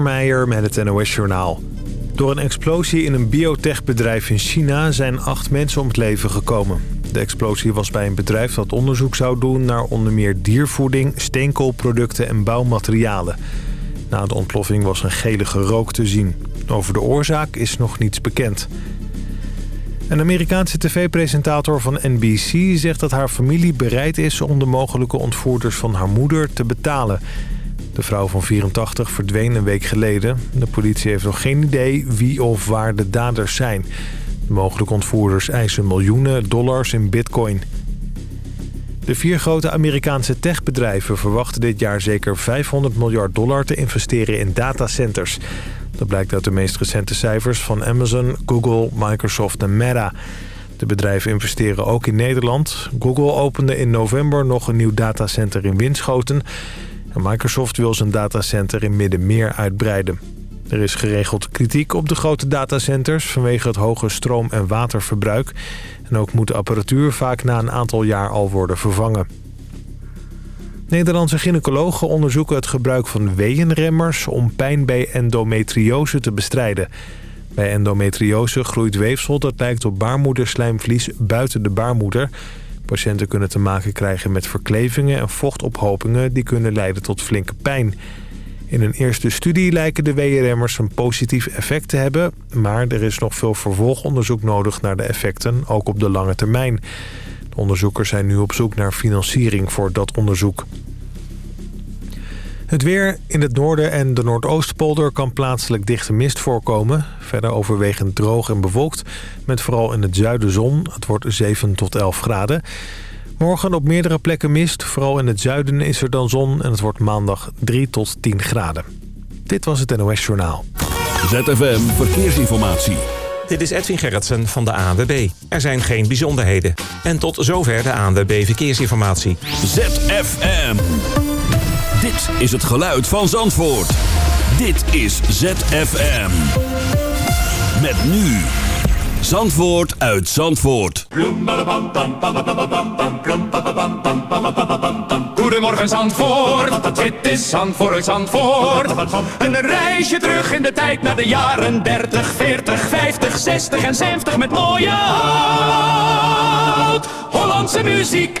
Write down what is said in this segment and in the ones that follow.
Meijer met het NOS-journaal. Door een explosie in een biotechbedrijf in China zijn acht mensen om het leven gekomen. De explosie was bij een bedrijf dat onderzoek zou doen naar onder meer diervoeding, steenkoolproducten en bouwmaterialen. Na de ontploffing was een gelige rook te zien. Over de oorzaak is nog niets bekend. Een Amerikaanse tv-presentator van NBC zegt dat haar familie bereid is om de mogelijke ontvoerders van haar moeder te betalen. De vrouw van 84 verdween een week geleden. De politie heeft nog geen idee wie of waar de daders zijn. De mogelijke ontvoerders eisen miljoenen dollars in bitcoin. De vier grote Amerikaanse techbedrijven verwachten dit jaar zeker 500 miljard dollar te investeren in datacenters. Dat blijkt uit de meest recente cijfers van Amazon, Google, Microsoft en Meta. De bedrijven investeren ook in Nederland. Google opende in november nog een nieuw datacenter in Winschoten. Microsoft wil zijn datacenter in Middenmeer uitbreiden. Er is geregeld kritiek op de grote datacenters vanwege het hoge stroom- en waterverbruik. En ook moet de apparatuur vaak na een aantal jaar al worden vervangen. Nederlandse gynaecologen onderzoeken het gebruik van weeënremmers... om pijn bij endometriose te bestrijden. Bij endometriose groeit weefsel dat lijkt op baarmoederslijmvlies buiten de baarmoeder. Patiënten kunnen te maken krijgen met verklevingen en vochtophopingen... die kunnen leiden tot flinke pijn. In een eerste studie lijken de weeënremmers een positief effect te hebben... maar er is nog veel vervolgonderzoek nodig naar de effecten, ook op de lange termijn... Onderzoekers zijn nu op zoek naar financiering voor dat onderzoek. Het weer in het noorden en de Noordoostpolder kan plaatselijk dichte mist voorkomen. Verder overwegend droog en bewolkt, met vooral in het zuiden zon. Het wordt 7 tot 11 graden. Morgen op meerdere plekken mist. Vooral in het zuiden is er dan zon en het wordt maandag 3 tot 10 graden. Dit was het NOS Journaal. ZFM Verkeersinformatie. Dit is Edwin Gerritsen van de ANWB. Er zijn geen bijzonderheden. En tot zover de ANWB Verkeersinformatie. ZFM. Dit is het geluid van Zandvoort. Dit is ZFM. Met nu. Zandvoort uit Zandvoort. Goedemorgen Zandvoort, dit is Zandvoort Zandvoort. Een reisje terug in de tijd naar de jaren 30, 40, 50, 60 en 70 met mooie oud-Hollandse muziek.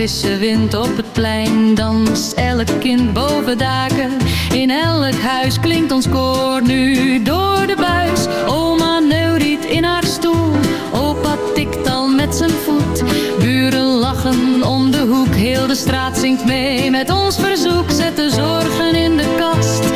frisse wind op het plein, danst elk kind boven daken. In elk huis klinkt ons koor nu door de buis. Oma neuriet in haar stoel, opa tikt al met zijn voet. Buren lachen om de hoek, heel de straat zingt mee met ons verzoek. Zet de zorgen in de kast,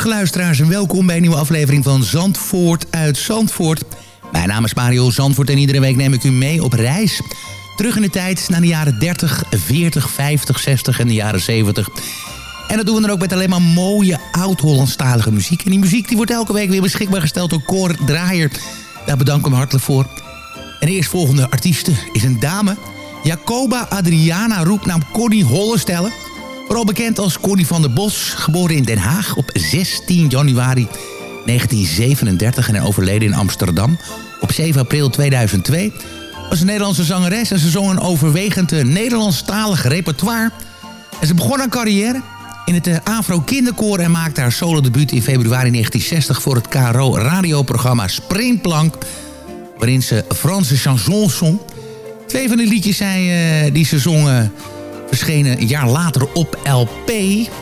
goedemorgen luisteraars en welkom bij een nieuwe aflevering van Zandvoort uit Zandvoort. Mijn naam is Mario Zandvoort en iedere week neem ik u mee op reis. Terug in de tijd naar de jaren 30, 40, 50, 60 en de jaren 70. En dat doen we dan ook met alleen maar mooie oud-Hollandstalige muziek. En die muziek die wordt elke week weer beschikbaar gesteld door Cor Draaier. Daar bedank ik hem hartelijk voor. En de eerstvolgende artieste is een dame. Jacoba Adriana roepnaam Connie Hollestelle. Vooral bekend als Connie van der Bos. Geboren in Den Haag op 16 januari 1937 en overleden in Amsterdam op 7 april 2002. Was een Nederlandse zangeres en ze zong een overwegend eh, Nederlandstalig repertoire. En ze begon haar carrière in het eh, Afro Kinderkoor en maakte haar solodebuut in februari 1960 voor het KRO radioprogramma Springplank, waarin ze Franse chansons zong. Twee van de liedjes zijn, eh, die ze zongen verschenen een jaar later op LP.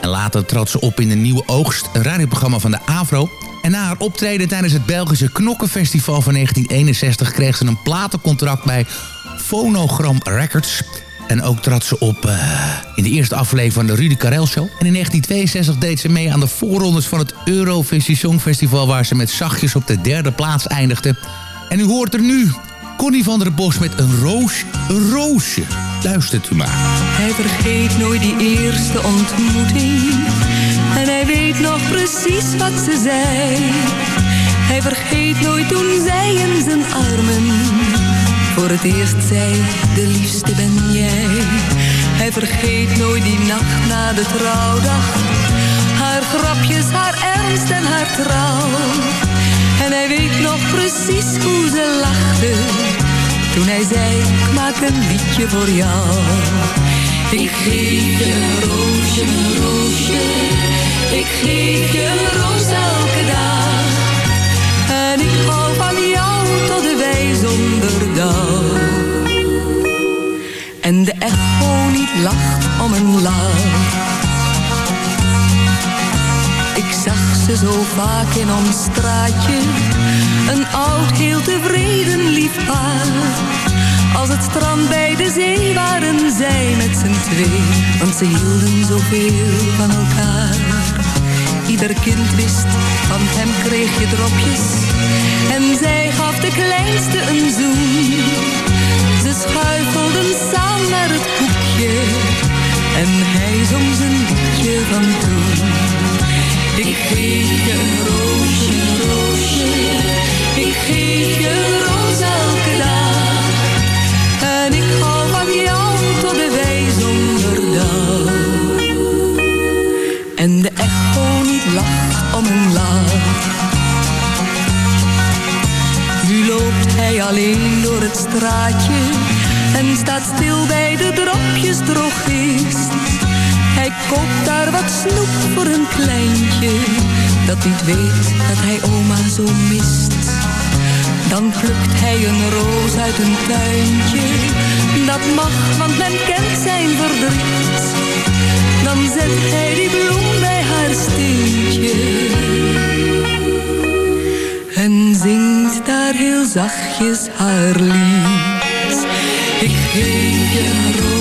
En later trad ze op in de Nieuwe Oogst, een radioprogramma van de AVRO. En na haar optreden tijdens het Belgische Knokkenfestival van 1961... kreeg ze een platencontract bij Phonogram Records. En ook trad ze op eh, in de eerste aflevering van de Rudy Karel Show. En in 1962 deed ze mee aan de voorrondes van het Eurovisie Songfestival... waar ze met zachtjes op de derde plaats eindigde. En u hoort er nu Connie van der Bos met een roos, een roosje. Luistert u maar. Hij vergeet nooit die eerste ontmoeting. En hij weet nog precies wat ze zei. Hij vergeet nooit toen zij in zijn armen. Voor het eerst zei, de liefste ben jij. Hij vergeet nooit die nacht na de trouwdag. Haar grapjes, haar ernst en haar trouw. En hij weet nog precies hoe ze lachte toen hij zei, ik maak een liedje voor jou. Ik geef je roosje, roosje. Ik geef je roos elke dag. En ik hou van jou tot de wij zonder dag. En de echo niet lacht om een lach. Zag ze zo vaak in ons straatje. Een oud, heel tevreden lief paar. Als het strand bij de zee waren zij met z'n twee. Want ze hielden zoveel van elkaar. Ieder kind wist, van hem kreeg je dropjes. En zij gaf de kleinste een zoen. Ze schuifelden samen naar het hoekje. En hij zong zijn liedje van toen. Ik geef je een roosje, roosje. Ik geef je een roos elke dag. En ik hou van jou tot de wij zonder dag. En de echo niet lacht om een lach. Nu loopt hij alleen door het straatje. En staat stil bij de dropjes drogist. Hij koopt daar wat snoep voor een kleintje. Dat niet weet dat hij oma zo mist. Dan plukt hij een roos uit een tuintje. Dat mag, want men kent zijn verdriet. Dan zet hij die bloem bij haar steentje. En zingt daar heel zachtjes haar lied. Ik geef je roosje,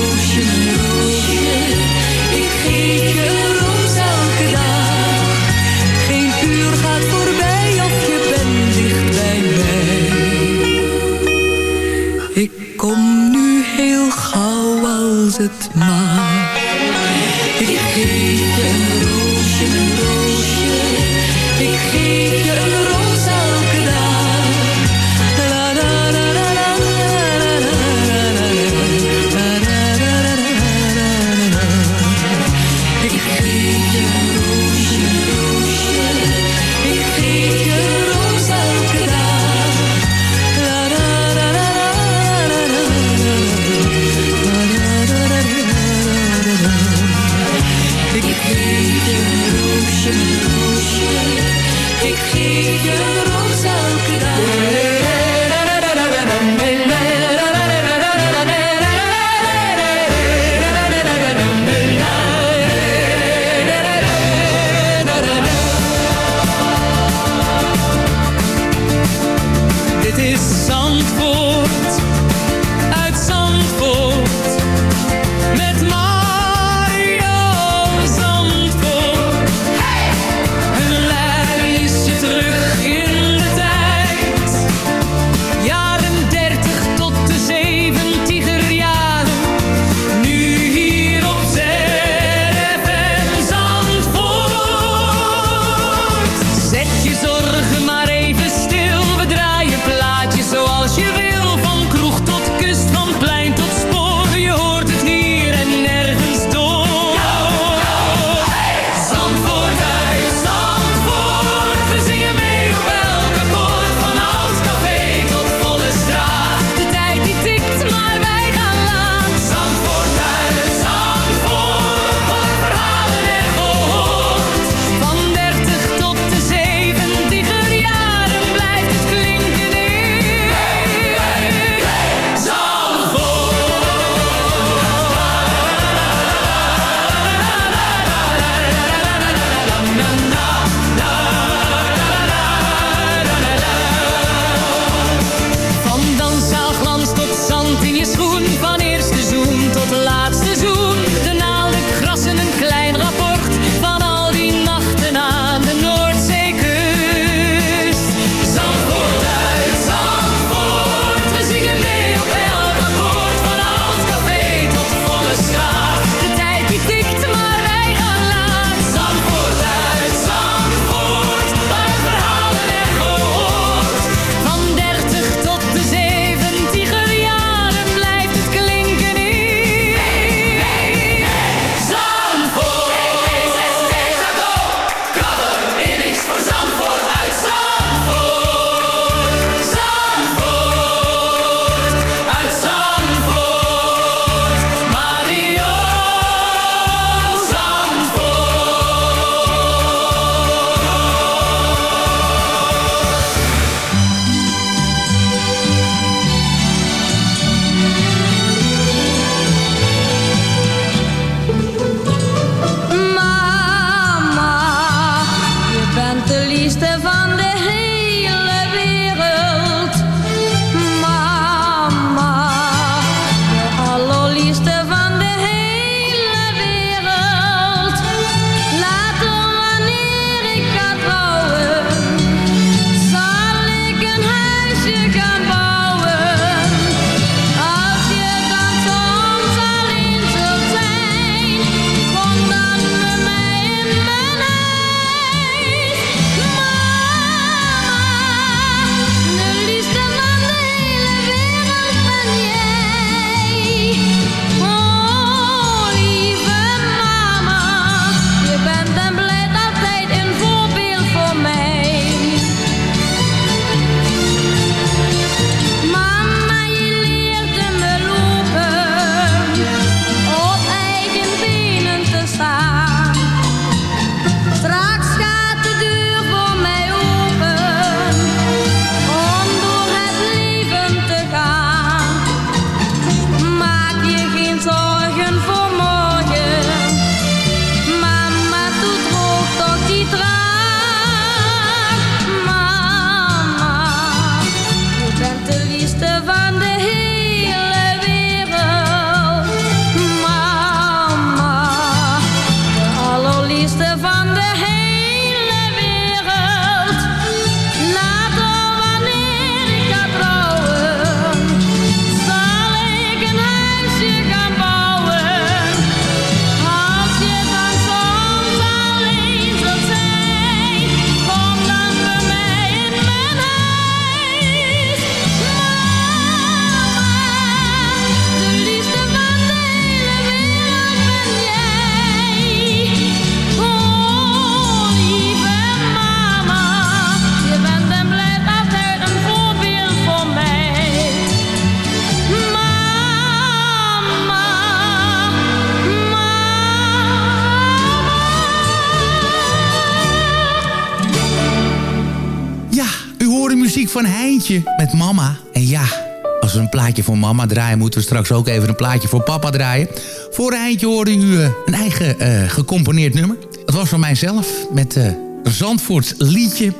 plaatje voor mama draaien... moeten we straks ook even een plaatje voor papa draaien. Voor Heintje hoorde u uh, een eigen uh, gecomponeerd nummer. Het was van mijzelf met uh, Zandvoorts liedje...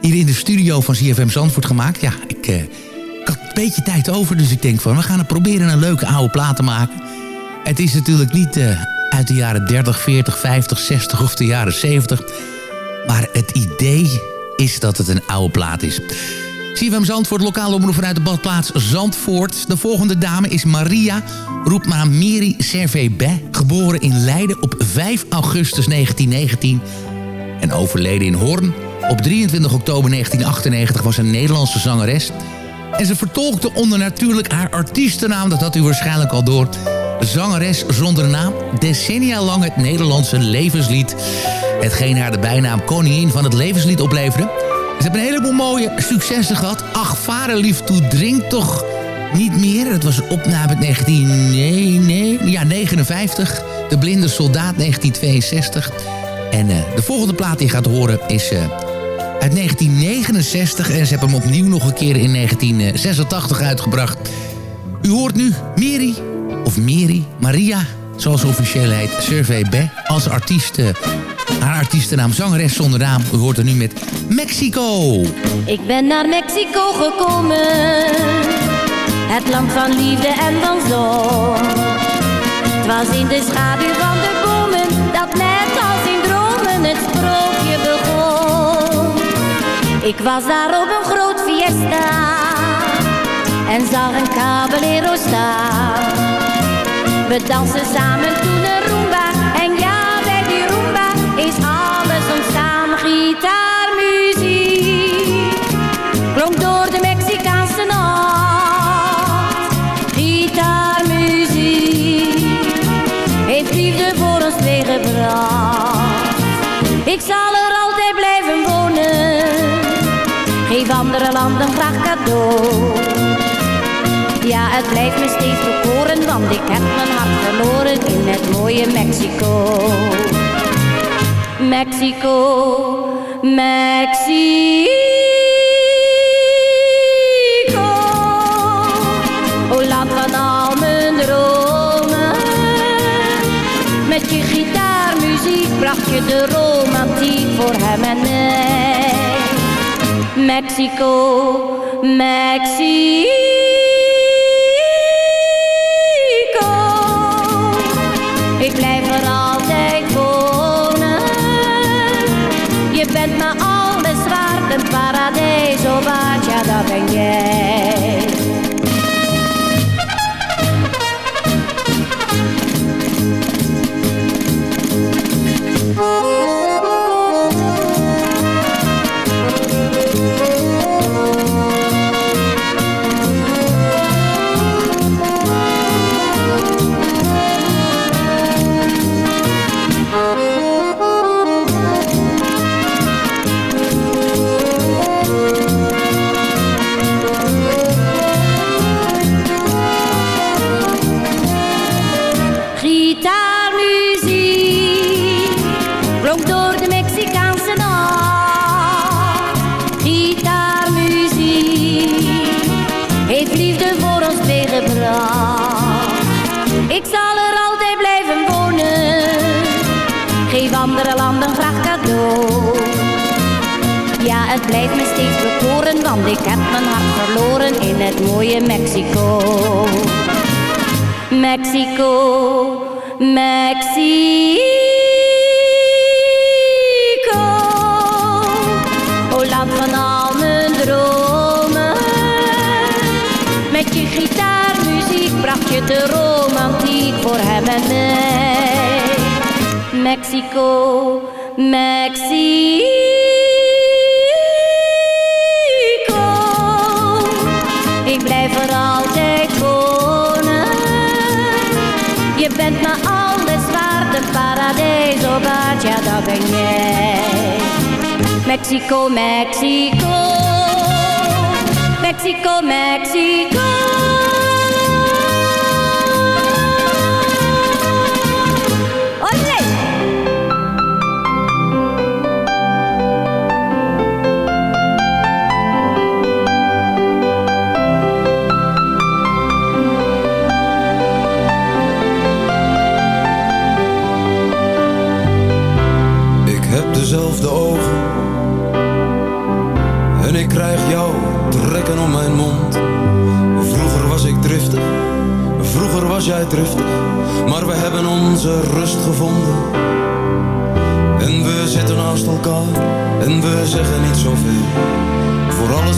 hier in de studio van CFM Zandvoort gemaakt. Ja, ik, ik had een beetje tijd over, dus ik denk van... we gaan het proberen een leuke oude plaat te maken. Het is natuurlijk niet uit de jaren 30, 40, 50, 60 of de jaren 70... maar het idee is dat het een oude plaat is... CFM Zandvoort, lokale omroep vanuit de badplaats Zandvoort. De volgende dame is Maria, roept maar Miri Servet Geboren in Leiden op 5 augustus 1919 en overleden in Hoorn. Op 23 oktober 1998 was een Nederlandse zangeres. En ze vertolkte onder natuurlijk haar artiestennaam, dat had u waarschijnlijk al door. Zangeres zonder naam, decennia lang het Nederlandse levenslied. Hetgeen haar de bijnaam koningin van het levenslied opleverde. Ze hebben een heleboel mooie successen gehad. Ach, vaderlief toe drink toch niet meer. Dat was opname uit 19... Nee, nee, ja, 59. De Blinde Soldaat 1962. En uh, de volgende plaat die je gaat horen is... Uh, uit 1969 en ze hebben hem opnieuw nog een keer in 1986 uitgebracht. U hoort nu Miri, of Miri, Maria, zoals officieel heet, Survey B. Als artiest haar artiestennaam zangeres zonder naam. Hoort er nu met Mexico. Ik ben naar Mexico gekomen. Het land van liefde en van zon. Het was in de schaduw van de bomen. Dat net als in dromen het sprookje begon. Ik was daar op een groot fiesta. En zag een caballero staan. We dansen samen Ik zal er altijd blijven wonen. Geef andere landen graag cadeau. Ja, het blijft me steeds bekoren, want ik heb mijn hart verloren in het mooie Mexico. Mexico, Mexico. O land van al mijn dromen. Met je gitaarmuziek bracht je de romantiek voor hem en mij. Mexico, Mexico.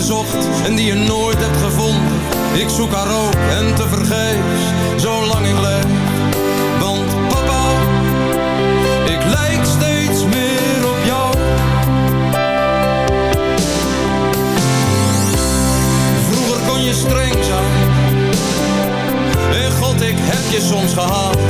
Zocht en die je nooit hebt gevonden. Ik zoek haar ook en te vergeefs, zolang ik leef. Want papa, ik lijk steeds meer op jou. Vroeger kon je streng zijn. En God, ik heb je soms gehaat.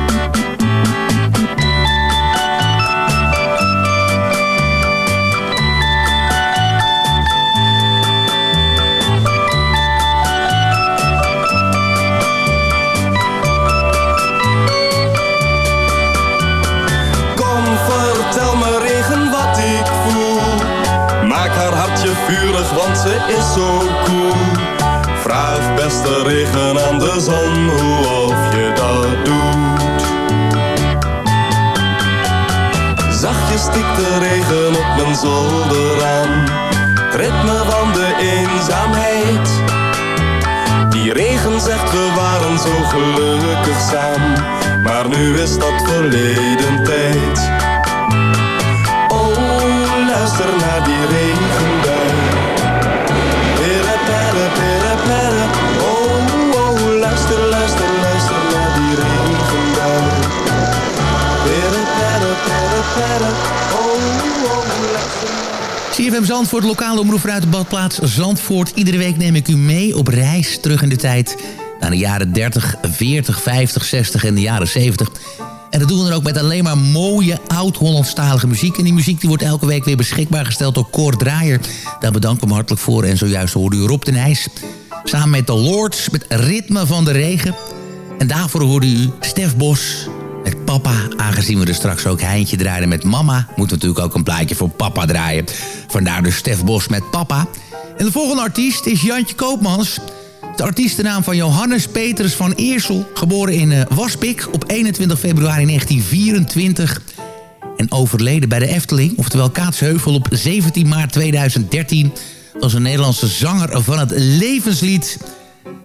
Is zo cool. Vraag beste regen aan de zon hoe of je dat doet. Zachtjes stikt de regen op mijn zolder aan. Het ritme van de eenzaamheid. Die regen zegt we waren zo gelukkig samen. Maar nu is dat verleden tijd. CFM Zandvoort, lokale omroep vanuit de badplaats Zandvoort. Iedere week neem ik u mee op reis terug in de tijd... naar de jaren 30, 40, 50, 60 en de jaren 70. En dat doen we dan ook met alleen maar mooie oud-Hollandstalige muziek. En die muziek die wordt elke week weer beschikbaar gesteld door Cor Draaier. Daar bedank ik hem hartelijk voor. En zojuist hoorde u Rob de Nijs. Samen met de Lords, met Ritme van de Regen. En daarvoor hoorde u Stef Bos papa. Aangezien we er straks ook Heintje draaien met mama... moeten we natuurlijk ook een plaatje voor papa draaien. Vandaar dus Stef Bos met papa. En de volgende artiest is Jantje Koopmans... De artiestennaam van Johannes Petrus van Eersel. Geboren in uh, Waspik op 21 februari 1924. En overleden bij de Efteling, oftewel Kaatsheuvel op 17 maart 2013. Was een Nederlandse zanger van het levenslied.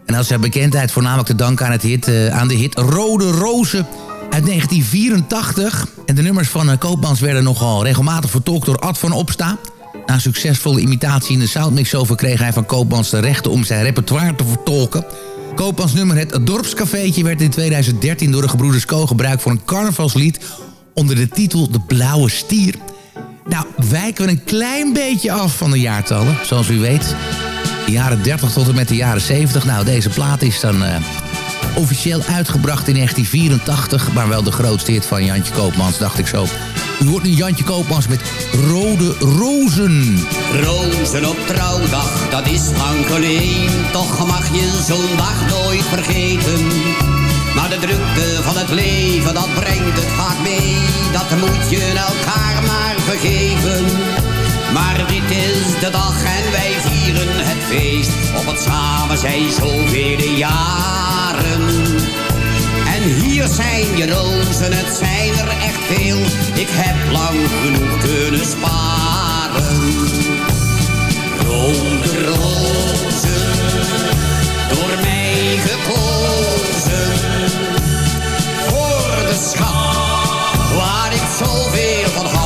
En als zijn bekendheid voornamelijk te danken aan, het hit, uh, aan de hit Rode Rozen uit 1984. En de nummers van uh, Koopmans werden nogal regelmatig vertolkt door Ad van Opsta. Na een succesvolle imitatie in de Soundmix over kreeg hij van Koopmans de rechten om zijn repertoire te vertolken. Koopmans nummer Het Dorpscafeetje werd in 2013 door de gebroeders Ko gebruikt voor een carnavalslied onder de titel De Blauwe Stier. Nou, wijken we een klein beetje af van de jaartallen, zoals u weet. De jaren 30 tot en met de jaren 70. Nou, deze plaat is dan uh, officieel uitgebracht in 1984... maar wel de grootste hit van Jantje Koopmans, dacht ik zo. U hoort nu Jantje Koopmans met Rode Rozen. Rozen op trouwdag, dat is lang. Toch mag je zo'n dag nooit vergeten. Maar de drukte van het leven, dat brengt het vaak mee. Dat moet je elkaar maar vergeven. Maar dit is de dag en wij vieren het feest. Op het samen zijn zoveel jaren. En hier zijn je rozen, het zijn er echt veel. Ik heb lang genoeg kunnen sparen. Rode rozen, door mij gekozen. Voor de schat, waar ik zoveel van hou.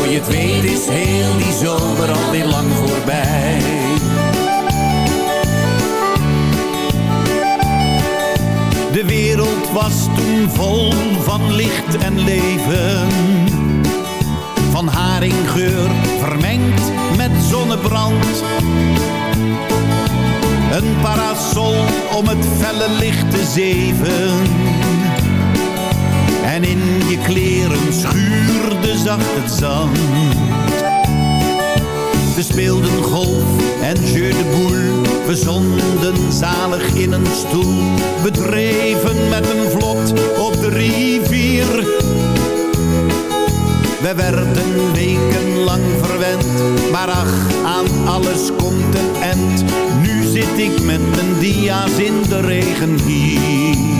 voor je het weet is heel die zomer alweer lang voorbij. De wereld was toen vol van licht en leven. Van haringgeur vermengd met zonnebrand. Een parasol om het felle licht te zeven. En in je kleren schuurde zacht het zand. We speelden golf en jeu de boule. We zonden zalig in een stoel. We dreven met een vlot op de rivier. We werden wekenlang verwend. Maar ach, aan alles komt een end. Nu zit ik met mijn dia's in de regen hier.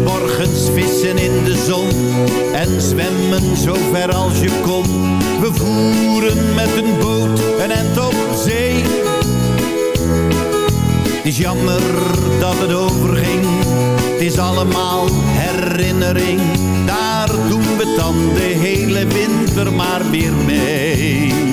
En s'morgens vissen in de zon en zwemmen zo ver als je kon. We voeren met een boot een end op zee. Het is jammer dat het overging, het is allemaal herinnering. Daar doen we dan de hele winter maar weer mee.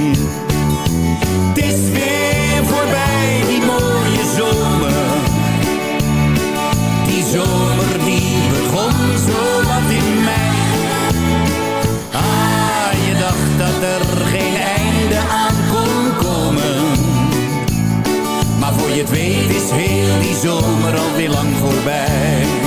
Weet is heel die zomer alweer lang voorbij.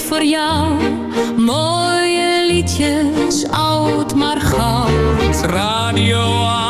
voor jou mooie liedjes, oud maar goud. Radio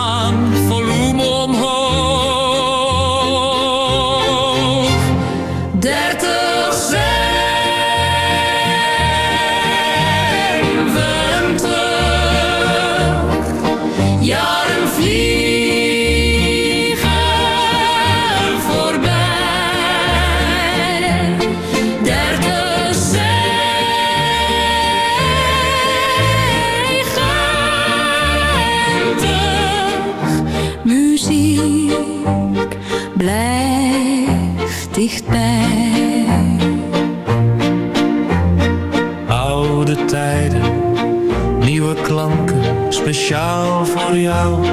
speciaal voor jou,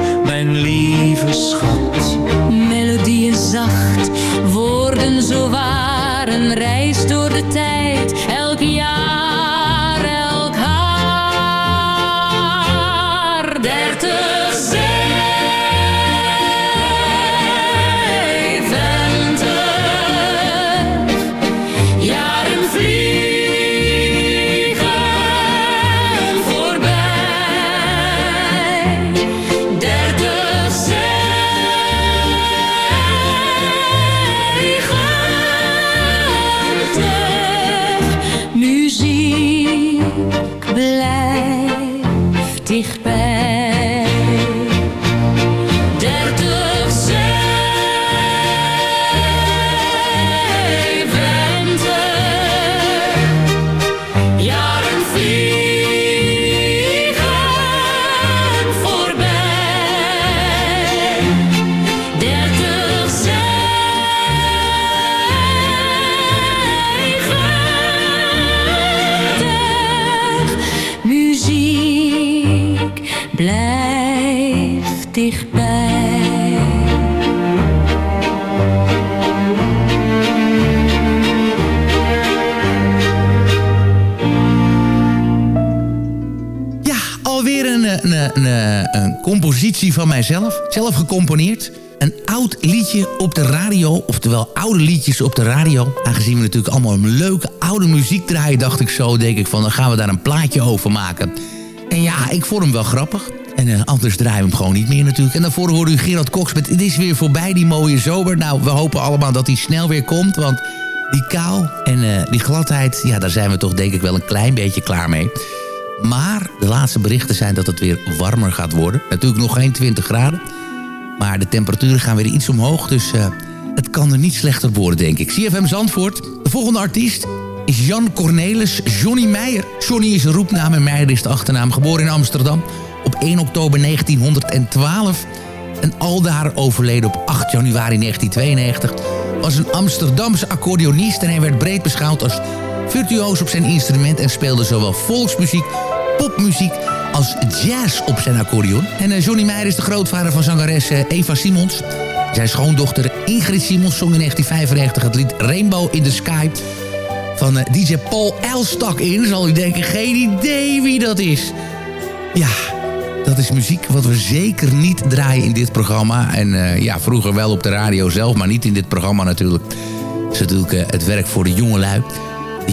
compositie van mijzelf. Zelf gecomponeerd. Een oud liedje op de radio. Oftewel oude liedjes op de radio. Aangezien we natuurlijk allemaal een leuke oude muziek draaien... dacht ik zo, denk ik van, dan gaan we daar een plaatje over maken. En ja, ik vond hem wel grappig. En eh, anders draaien we hem gewoon niet meer natuurlijk. En daarvoor hoorde u Gerard Cox met Het is weer voorbij, die mooie zomer. Nou, we hopen allemaal dat hij snel weer komt, want... Die kou en eh, die gladheid, ja, daar zijn we toch denk ik wel een klein beetje klaar mee. Maar de laatste berichten zijn dat het weer warmer gaat worden. Natuurlijk nog geen 20 graden. Maar de temperaturen gaan weer iets omhoog. Dus eh, het kan er niet slechter worden, denk ik. CFM Zandvoort. De volgende artiest is Jan Cornelis Johnny Meijer. Johnny is een roepnaam en Meijer is de achternaam. Geboren in Amsterdam op 1 oktober 1912. En aldaar overleden op 8 januari 1992. Was een Amsterdamse accordeonist en hij werd breed beschouwd als virtuoos op zijn instrument... en speelde zowel volksmuziek, popmuziek als jazz op zijn accordeon. En eh, Johnny Meijer is de grootvader van zangeres eh, Eva Simons. Zijn schoondochter Ingrid Simons zong in 1995 het lied Rainbow in the Sky... van eh, DJ Paul Elstak in. Zal u denken, geen idee wie dat is. Ja, dat is muziek wat we zeker niet draaien in dit programma. En ja, vroeger wel op de radio zelf, maar niet in dit programma natuurlijk. Het is natuurlijk het werk voor de jongelui.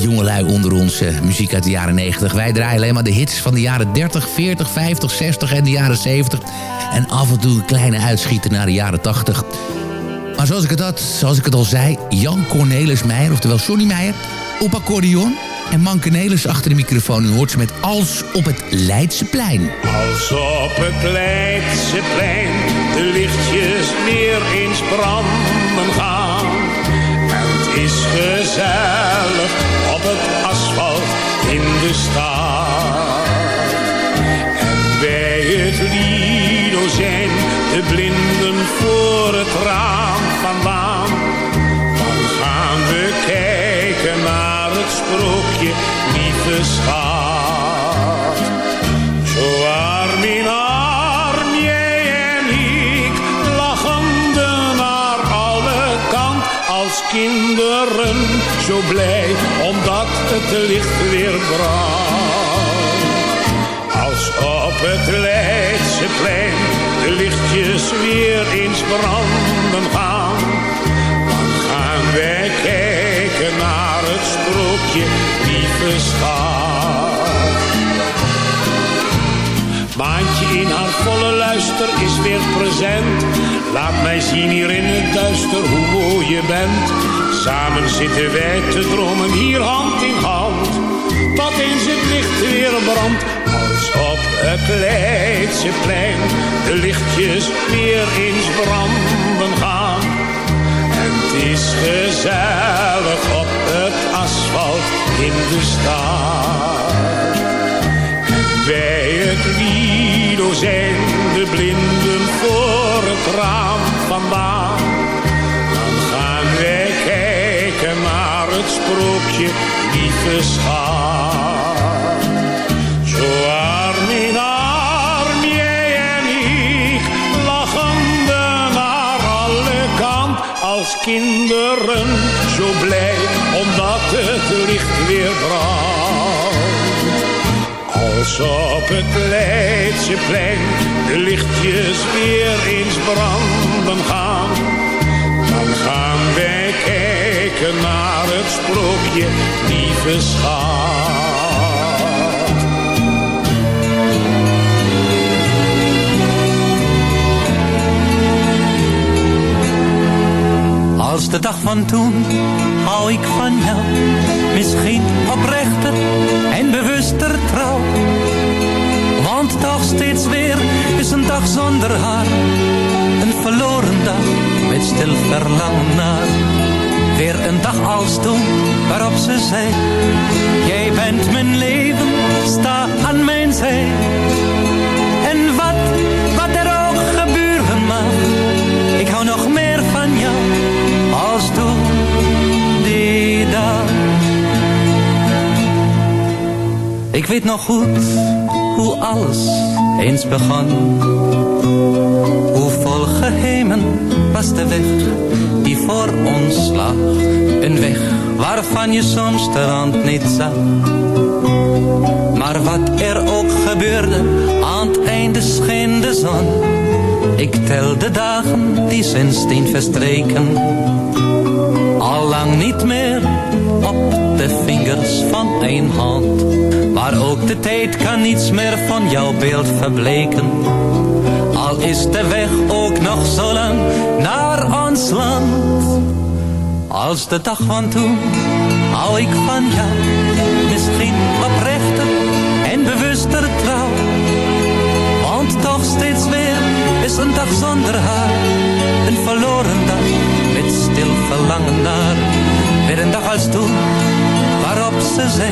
Jongelui onder ons, uh, muziek uit de jaren 90. Wij draaien alleen maar de hits van de jaren 30, 40, 50, 60 en de jaren 70. En af en toe een kleine uitschieter naar de jaren 80. Maar zoals ik het, had, zoals ik het al zei, Jan Cornelis Meijer, oftewel Johnny Meijer, op accordeon. En Manke Nelis achter de microfoon. U hoort ze met Als op het Leidseplein. Als op het Leidseplein de lichtjes weer eens branden gaan. En het is gezellig op het asfalt in de stad. En bij het Lido zijn de blinden voor het raam vandaan. Dan gaan we kijken naar het sprookje, lieve schat. Zo arm in arm, jij en ik, lachend kinderen zo blij het licht weer brandt. Als op het Leidseplein de lichtjes weer eens branden gaan, dan gaan wij kijken naar het sprookje Lieve Schat. Maantje in haar volle luister is weer present. Laat mij zien hier in het duister hoe mooi je bent. Samen zitten wij te dromen hier hand in hand. Tot eens het licht weer brandt. Als op het plein de lichtjes weer eens branden gaan. En het is gezellig op het asfalt in de stad. Bij het Lido zijn de blinden voor het raam vandaan. Het sprookje, lieve schat. Zo arm in arm, jij en ik, lachende naar alle kant. Als kinderen, zo blij, omdat het licht weer brandt. Als op het Leidseplein de lichtjes weer eens branden gaan, kijken het sprookje, lieve schat. Als de dag van toen hou ik van jou, misschien oprechter en bewuster trouw. Want toch steeds weer is een dag zonder haar, een verloren dag met stil verlangen naar. Weer een dag als toen waarop ze zei, jij bent mijn leven, sta aan mijn zij. En wat, wat er ook gebeuren mag, ik hou nog meer van jou als toen die dag. Ik weet nog goed hoe alles eens begon. Hoe vol geheimen was de weg voor ons lag. Een weg waarvan je soms de rand niet zag. Maar wat er ook gebeurde, aan het einde scheen de zon. Ik tel de dagen die sindsdien verstreken. Allang niet meer op de vingers van één hand. Maar ook de tijd kan niets meer van jouw beeld verbleken. Is de weg ook nog zo lang naar ons land. Als de dag van toen hou ik van jou. Misschien oprechter en bewuster trouw. Want toch steeds weer is een dag zonder haar. Een verloren dag met stil verlangen naar. Weer een dag als toen waarop ze zei.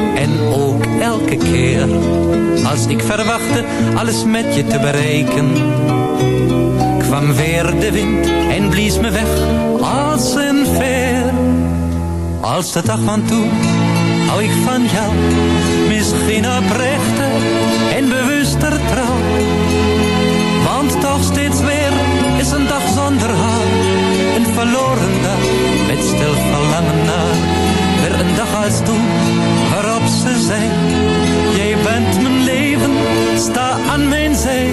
ook elke keer als ik verwachtte alles met je te bereiken. Kwam weer de wind en blies me weg als een veer als de dag van toen hou ik van jou misschien oprechter en bewuster trouw. Want toch steeds weer is een dag zonder haar een verloren dag met stil verlangen naar. Weer een dag als toen Jij bent mijn leven, sta aan mijn zij.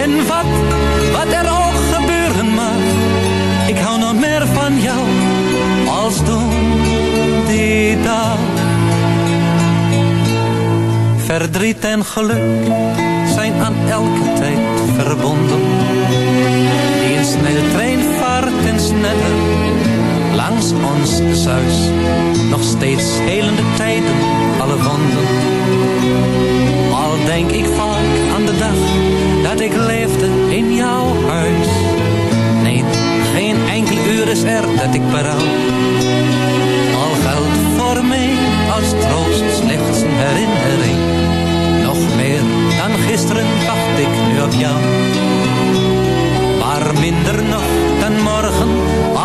En wat, wat er ook gebeuren mag Ik hou nog meer van jou Als toen die dag. Verdriet en geluk zijn aan elke tijd verbonden. Die een snelle trein vaart en sneller langs ons zuis. Nog steeds helende tijden, alle wonden. Al denk ik vaak aan de dag dat ik leefde in jouw huis. Nee, geen enkel uur is er dat ik berouw. Al geldt voor mij als troost slechts een herinnering. Nog meer dan gisteren wacht ik nu op jou. Maar minder nog dan morgen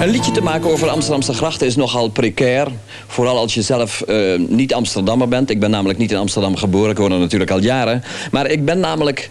Een liedje te maken over Amsterdamse grachten is nogal precair. Vooral als je zelf uh, niet Amsterdammer bent. Ik ben namelijk niet in Amsterdam geboren. Ik woon er natuurlijk al jaren. Maar ik ben namelijk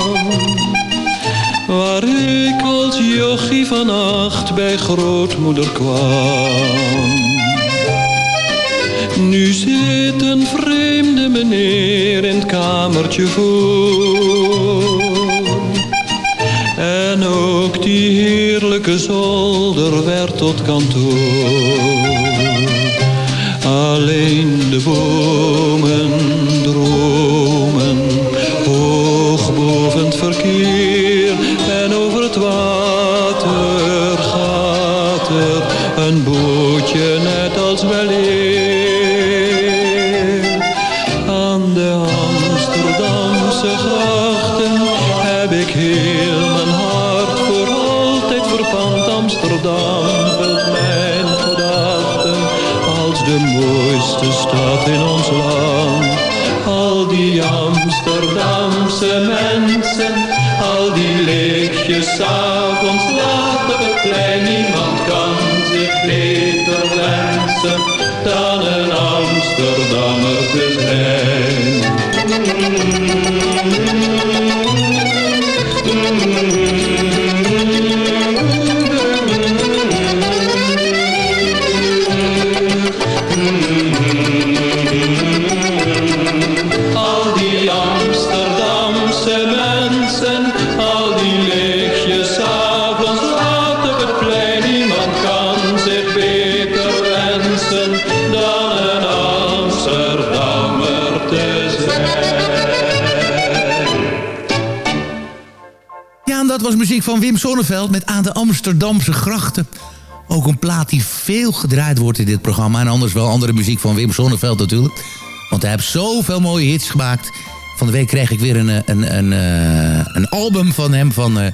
Jochie van acht bij grootmoeder kwam. Nu zit een vreemde meneer in het kamertje voor. En ook die heerlijke zolder werd tot kantoor. Alleen de bomen dromen hoog boven het verkeer. Sonneveld met Aan de Amsterdamse Grachten. Ook een plaat die veel gedraaid wordt in dit programma. En anders wel andere muziek van Wim Sonneveld natuurlijk. Want hij heeft zoveel mooie hits gemaakt. Van de week kreeg ik weer een, een, een, een, eh, een album van hem. Van uh,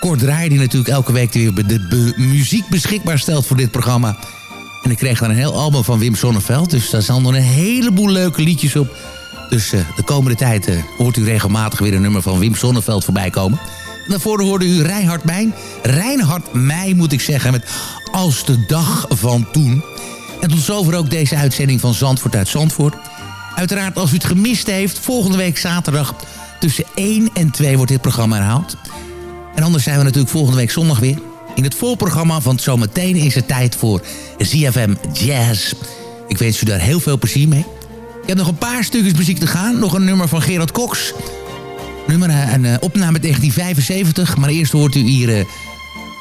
Kort Draai, die natuurlijk elke week weer de, de muziek beschikbaar stelt voor dit programma. En ik kreeg dan een heel album van Wim Sonneveld. Dus daar staan nog een heleboel leuke liedjes op. Dus de komende tijd hoort u regelmatig weer een nummer van Wim Sonneveld voorbij komen. Daarvoor hoorde u Reinhard Mijn. Reinhard Meij moet ik zeggen met Als de dag van toen. En tot zover ook deze uitzending van Zandvoort uit Zandvoort. Uiteraard als u het gemist heeft, volgende week zaterdag tussen 1 en 2 wordt dit programma herhaald. En anders zijn we natuurlijk volgende week zondag weer. In het voorprogramma van zometeen is het tijd voor ZFM Jazz. Ik wens u daar heel veel plezier mee. Ik heb nog een paar stukjes muziek te gaan. Nog een nummer van Gerard Cox. Nummer, eh, een uh, opname 1975. Maar eerst hoort u hier uh,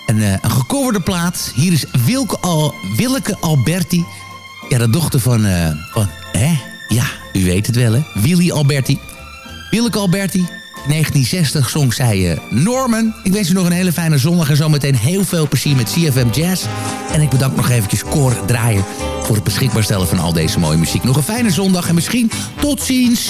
een, uh, een gecoverde plaat. Hier is Wilke, Al, Willeke Alberti. Ja, de dochter van, van... Hè? Ja, u weet het wel, hè? Willy Alberti. Willeke Alberti. In 1960 zong zij Norman. Ik wens u nog een hele fijne zondag en zometeen heel veel plezier met CFM Jazz. En ik bedank nog eventjes Cor Draaier voor het beschikbaar stellen van al deze mooie muziek. Nog een fijne zondag en misschien tot ziens.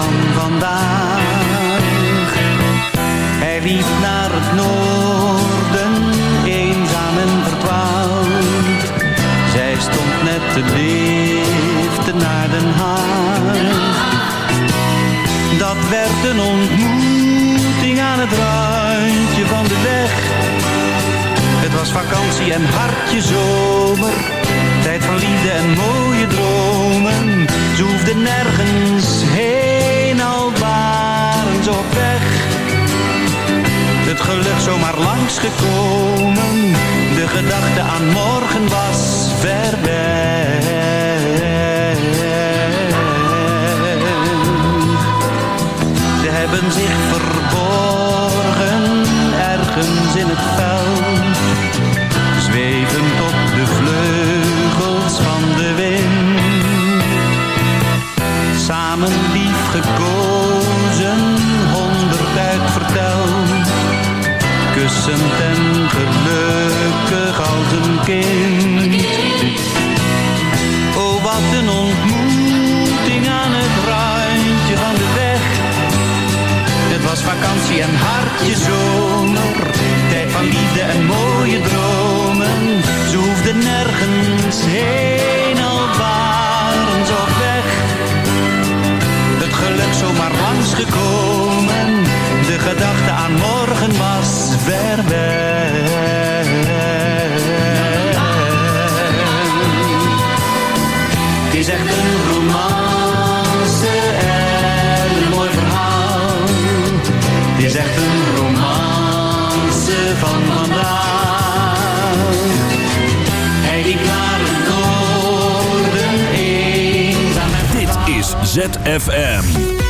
van vandaag. Hij liep naar het noorden, eenzaam en verdwaald. Zij stond net te liften naar Den Haag. Dat werd een ontmoeting aan het randje van de weg. Het was vakantie en hartje zomer. Tijd van liefde en mooie dromen. Ze hoefde nergens heen op weg. Het geluk zomaar langsgekomen, de gedachte aan morgen was ver weg. Ze hebben zich verborgen, ergens in het veld, zwevend op de vleugels van de wind. Samen liefgekomen. en gelukkig als een kind. Oh, wat een ontmoeting aan het randje van de weg. Het was vakantie en hartje zomer, tijd van liefde en mooie dromen. Ze hoefde nergens heen, al waren ze op weg. Het geluk zomaar langs gekomen gedachte aan morgen was ver weg. Het is echt een romance en een mooi verhaal. Het is echt een romance van vandaag. Hij die klare noorden eenzaam en Dit is ZFM.